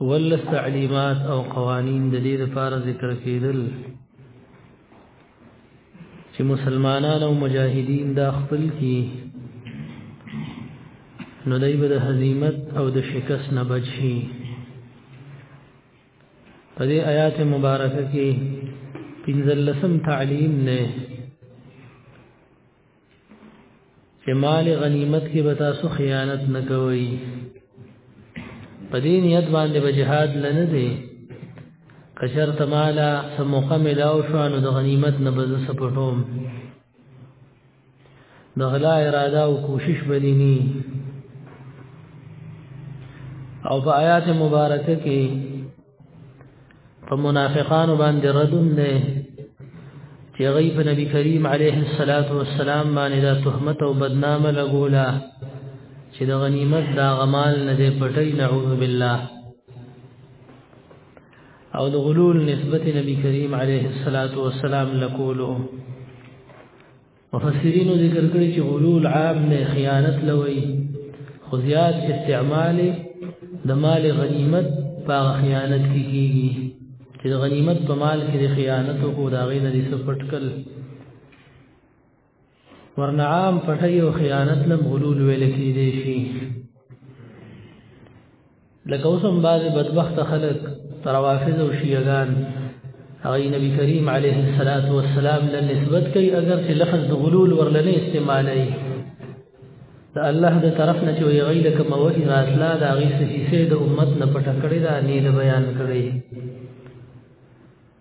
ولس تعلیمات او قوانین د دې لپاره ذکر کېدل چې مسلمانان او مجاهدین دا خپل کی نو دای به د هزیمت او د شکست نه بچ شي په دې آیات مبارکه کې پنځلسم تعلیم نه چې مال غنیمت کې به تاسو خیانت نه کوئ په دې نیت باندې به جهاد لنه دی کشر تمالا سموقه ملاو شو نو د غنیمت نه به سپټوم د غلا اراده او کوشش بدینی او په آیات مبارکه کې په منافقانو باندې ردون دی چې غي په نبی کریم علیه الصلاۃ والسلام باندې دا تهمت او بدنامه لګولا چې د غنیمت دا غمال نه دی پټي نعوذ بالله او د غلول نسبت نبی کریم علیه الصلاۃ والسلام لکولو مفسرین ذکر کړی چې غلول عام نه خیانت لوي خو زیات استعمال د مال غنیمت په خیانت کې کیږي چې د غنیمت په مال کې د خیانت او کو داغې نه دي سپټکل ورنه عام پټي او خیانت لم غلول ویل کېږي شي لکه اوس هم بعضې بدبخته خلک روافظ او شیعګان هغه نبی کریم علیه الصلاۃ والسلام له نسبت کوي اگر چې لفظ د غلول ورلنې استعمالي د الله د طرف نه چې وی غیله کوم وحی راتلا د هغه سفیسه د امت نه پټ کړی دا نه د بیان کړی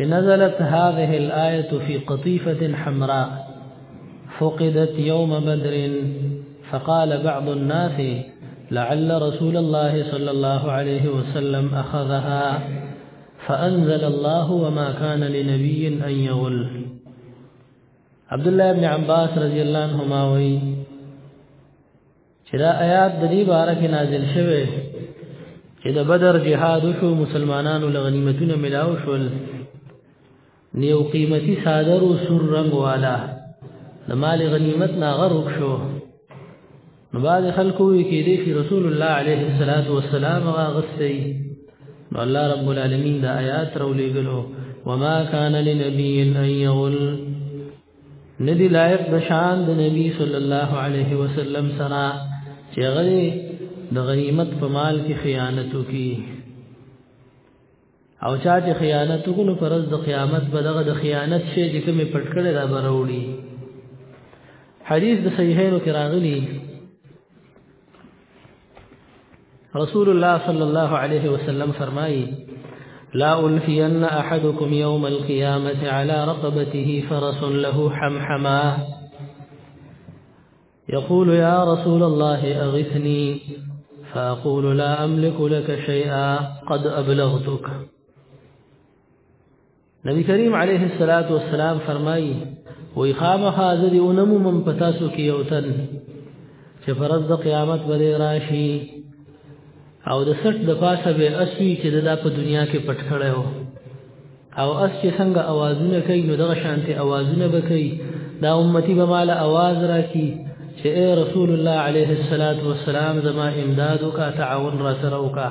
نزلت هذه الآية في قطيفة حمراء فقدت يوم بدر فقال بعض الناس لعل رسول الله صلى الله عليه وسلم أخذها فأنزل الله وما كان لنبي أن يغل عبد الله بن عباس رضي الله عنهما وي چې دا آیات د دې باره کې نازل شوه چې د بدر جهاد شو مسلمانانو لغنیمتونه ملاو شول نیو قیمتي صادر او سور رنگ والا د مال غنیمت نا غرق شو نو بعد خلکو یې کې دې چې رسول الله عليه الصلاه والسلام غغسي نو الله رب العالمین د آیات رولېګلو وما كان لنبي ان يغل ندی لایق د شان د نبی صلی الله علیه وسلم سره چې غری د غنیمت په مال کې خیانت وکي او چا چې خیانت وکړو فرض د قیامت به دغه د خیانت شی چې کومه پټ کړي را بروړي حدیث د صحیحینو کې راغلی رسول الله صلی الله علیه وسلم فرمایي لا ألفين أحدكم يوم القيامة على رقبته فرس له حمحما يقول يا رسول الله أغثني فأقول لا أملك لك شيئا قد أبلغتك نبی کریم علیه الصلاۃ والسلام فرمایي وای خامخا ذری اونمو من پتاسو کې یو تن چې فرض د قیامت باندې راشي او د سټ د پاسه به اسوي چې د په دنیا کې پټ کړي وو او اس چې څنګه اوازونه کوي نو دغه شانتي اوازونه به کوي دا امتی به مال اواز راکي چې اے رسول الله عليه الصلاه والسلام زما امداد وکا تعاون را سره وکا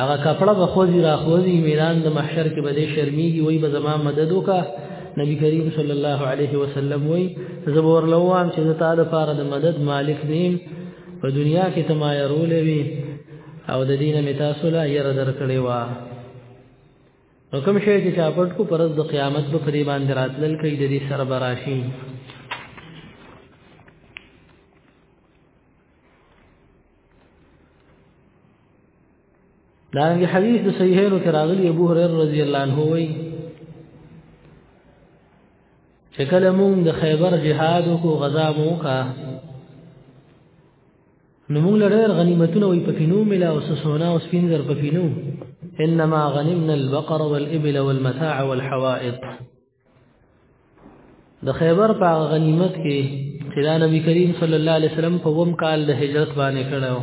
هغه کپڑا به خوځي را خوځي میدان د محشر کې به دې شرمېږي وای به زما مدد وکا نبی کریم صلی الله علیه وسلم وای زبور لوام چې زتا د پاره د مدد مالک نیم په دنیا کې تما يرولې وي او د دینه متاسو لا ير درکړې وا نو کوم شی چې چاپټ کو پرز د قیامت په پری باندې راتلل کوي د دې سره براشي دارنګ حدیث د صحیحینو کې راغلی ابو هريره رضی الله عنه وایي چې کله مونږ د خیبر جهاد کو غزا مو کا نو مونږ لړ غنیمتونه وي پکې نو ملا او سونه او سپینګر پکې نو انما غنمنا البقر والابل والمتاع والحوائط د خیبر په غنیمت کې چې دا نبی کریم صلی الله علیه وسلم په وم کال د هجرت باندې کړو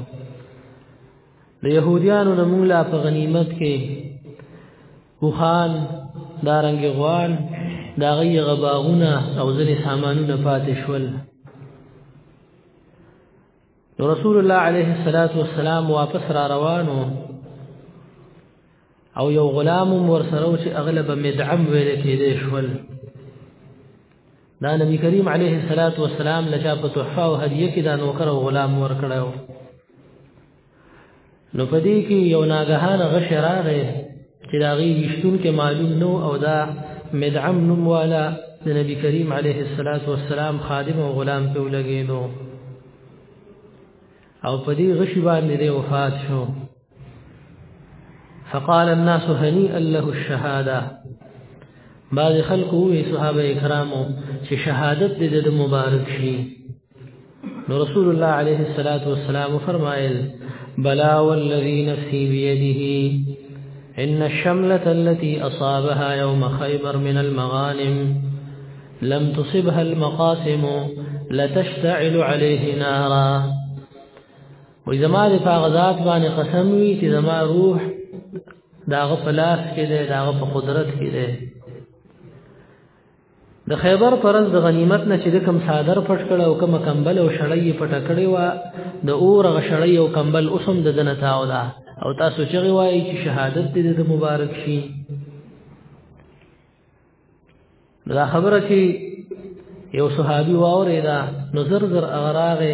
د يهوديانو نه موږ لا په غنیمت کې وخان دارنګ غوان دا غي غباغونه او ځنې سامانونه پاتې شول رسول الله عليه الصلاة والسلام واپس را روانو او یو غلام ور سره چې اغلب مدعم ویل کېدې شول دا نبی کریم علیه الصلاۃ والسلام لچا په تحفه او هدیه کې دا نوکر او غلام ور کړو نو په دې کې یو ناګهانه غشی راغی چې د هغې ویشتونکی معلوم نه او دا مدعم نوم والا د نبی کریم علیه الصلاة والسلام خادم او غلام ته ولګېدو او په دې غشي باندې دی وفات شو فقال الناس هنيئا له الشهاده بعض خلکو وی صحابه کرامو چې شهادت دې د مبارک شي نو رسول الله عليه الصلاة والسلام فرمائل بلا والذي نفسي بيده إن الشملة التي أصابها يوم خيبر من المغانم لم تصبها المقاسم لتشتعل عليه نارا وإذا ما دفع غزات باني قسموي چې زما روح داغه پلاس کې ده داغه په قدرت کې ده د خیبر پرز د غنیمت نه چې د کم صادر پټ کړه او کم کمبل او شړی پټ کړی و د اور غ شړی او کمبل اوسم د دنه تاو ده او تاسو چې وایي چې شهادت دې د مبارک شي دا خبره چې یو صحابي واورې دا نظر زر اغراغه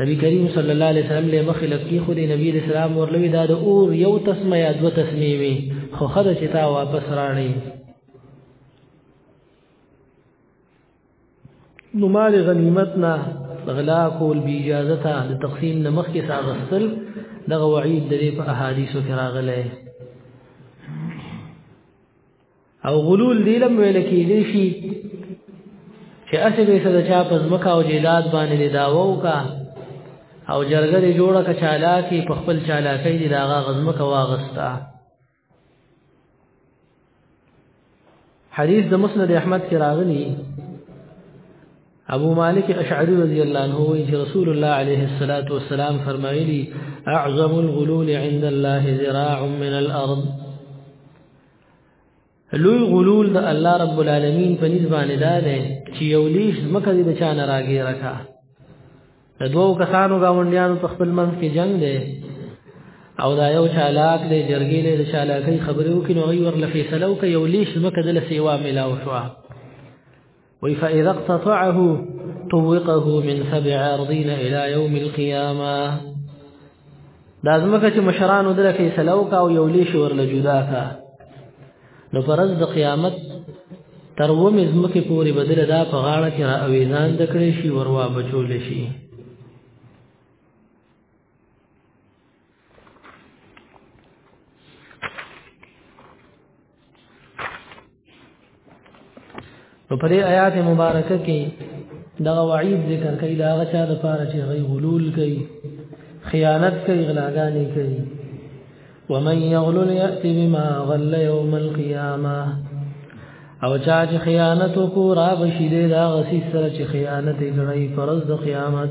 نبی کریم صلی الله علیه وسلم له مخې لکی خو دی نبی اسلام ورلوي دا د اور یو تسمه یا دو تسمه وي خو خدای چې تا واپس راړي نو مال غنیمت نه غلا کول بی اجازه ته د تقسیم نه مخکې ساغستل دغه وعید د دې په احادیثو کې راغلی او غلول دی لم ویل کېدې شي چې اسې به سره چا پز مکا او جیداد باندې داوو کا او جرګه دې جوړه کا چالاکی په خپل چالاکی دې داغه غزمه کا واغستا حدیث د مسند احمد کې راغلی ابو مالک اشعری رضی الله عنه وی چې رسول الله علیه الصلاۃ والسلام فرمایلی اعظم الغلول عند الله ذراع من الارض لوی غلول د الله رب العالمین په نسبانه دا ده چې یو لیش مکه دې بچا نه راګي راکا د دوو کسانو گاونډیانو په خپل منځ کې جنگ دی او دا یو چالاک دی جرګې له چالاکۍ خبرې وکړي نو غي ورله فیصله وکړي یو لیش مکه دله سیوا ملاو شو وی فاذا اقتطعه طوقه من سبع ارضين الى يوم القيامه دا زمکه چې مشرانو دله فیصله وکا او یو لیش ورله جدا کا نو پرز د قیامت تر و مزمکه پوری بدل دا په غاړه کې را اویزان د کړې شي وروا بچول شي نو په دې آیات مبارکه کې دا وعید ذکر کوي دا هغه چا د پاره چې غي غلول کوي خیانت کوي غلاګانې کوي ومن يغلل يأتي بما غل يوم القيامه او چا چې خیانت کو را بشي دا غسی سره چې خیانت کوي فرض د قیامت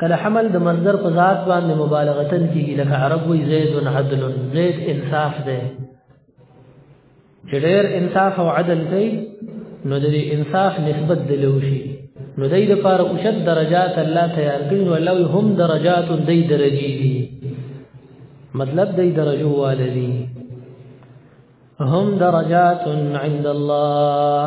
کله حمل د مصدر په ذات باندې مبالغه تل کیږي لکه عرب وی زید عدل زید انصاف ده چې ډېر انصاف او عدل کوي نو د انصاف نسبت دلوشي نو دای د پاره اوشد درجات الله تیار کړي نو الله هم درجات دای درجی دي مطلب دای درجو والدي هم درجات عند الله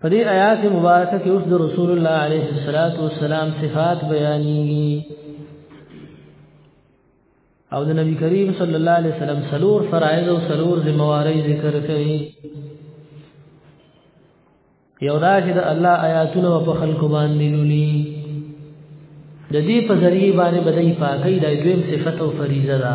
په دې آیات مبارکه کې اوس د رسول الله علیه الصلاۃ والسلام صفات بیانېږي او د نبی کریم صلی الله علیه وسلم سلور فرایض او سلور ذمہواری ذکر کړي یو دا چې د الله آیاتونه په خلکو باندې لولي د دې په ذریعہ باندې بدای پاکي د دویم صفت او فریضه ده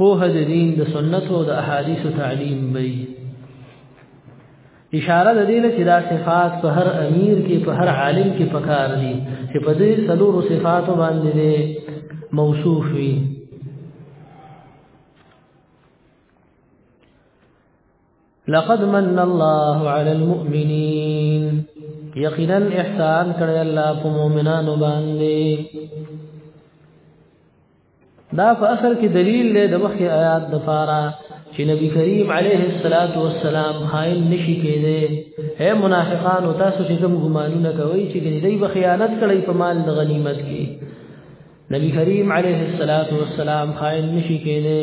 پوه د دین د سنت او د احادیث تعلیم وي اشاره د دې چې دا صفات په هر امیر کې په هر عالم کې پکار دي چې په دې سلور صفات باندې موصوف وي لقد من الله على المؤمنين یقینا احسان کړی الله په مؤمنانو باندې دا په اصل کې دلیل دی د مخکې آیات د فارا چې نبی کریم علیه الصلاۃ والسلام خائن نشي کېده اے منافقان او تاسو چې کوم ګمانونه کوي چې دوی به خیانت کړي په مال د غنیمت کې نبی کریم علیه الصلاۃ والسلام خائن نشي کېده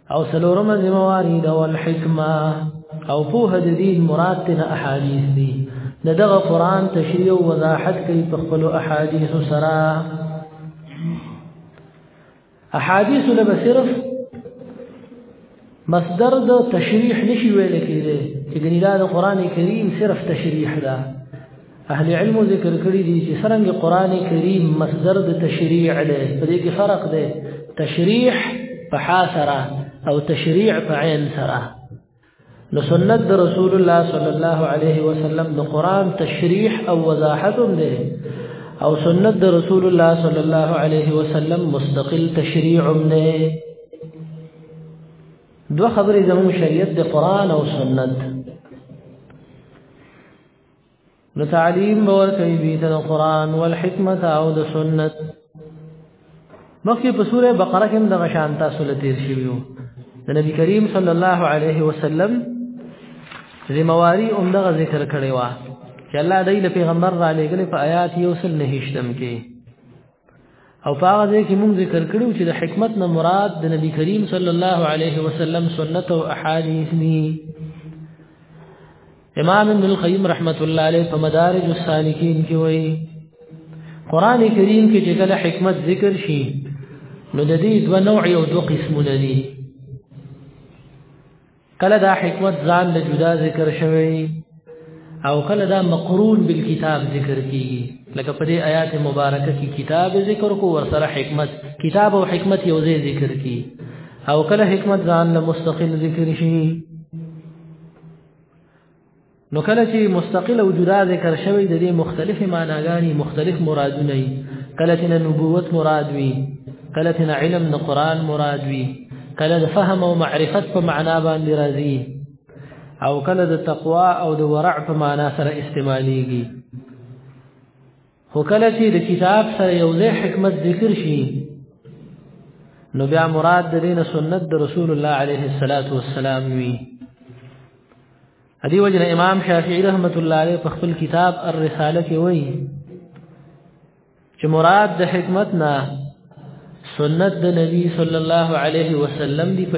او سلورم زمواري د والحکمه او په د دین مراد تن احادیث دي دغه قران تشریح او وضاحت کوي په خپل احادیث سره احادیث له صرف مصدر د تشریح نشي ویل کېږي چې ګنې دا د قران کریم صرف تشریح ده اهل علم ذکر کړی دي چې سرنګ قران کریم مصدر د تشریع دی په دې کې فرق دی تشریح په حاسره او تشریع په عین سره نو سنت د رسول الله صلی الله علیه وسلم د قران تشریح او وضاحت دی او سنت د رسول الله صلی الله علیه وسلم مستقل تشریع دی دو خبرې زموږ شریعت د قران او سنت نو تعلیم باور کوي دوی ته د قران او حکمت او د سنت مخکې په سوره بقره کې د غشان تاسو له تیر شویو د نبی کریم صلی الله علیه وسلم زمواري اومدغه ذکر کړی و چې الله دای له پیغمبر را لېګل په آیات یو سل نهشتم کې او په هغه ځای کې موږ ذکر کړو چې د حکمت نه مراد د نبی کریم صلی الله علیه وسلم سنت او احادیث دي امام ابن القیم رحمت الله علیه په مدارج السالکین کې وایي قران کریم کې چې کله حکمت ذکر شي نو د دې دوه نوع او دوه قسمونه دي کله دا حکمت ځان له جدا ذکر شوی او کله دا مقرون بالکتاب ذکر کیږي لکه په دې آیات مبارکه کې کتاب ذکر کو ورسره حکمت کتاب او حکمت یو ځای ذکر کی او کله حکمت ځان له مستقل ذکر شي نو کله چې مستقل او جدا ذکر شوی د دې مختلفې معناګانې مختلف مرادونه وي کله چې نبوت مراد وي کله چې علم د قران مراد وي کله د فهم او معرفت په معنا باندې راځي او کله د تقوا او د ورع په معنا سره استعماليږي خو کله چې د کتاب سره یو ځای حکمت ذکر شي نو بیا مراد د دین سنت د رسول الله علیه الصلاۃ والسلام وی ادي وجنه امام شافعي رحمت الله عليه په خپل کتاب الرساله کې وایي چې مراد د حکمت نه سنت د نبی صلی الله علیه وسلم دی په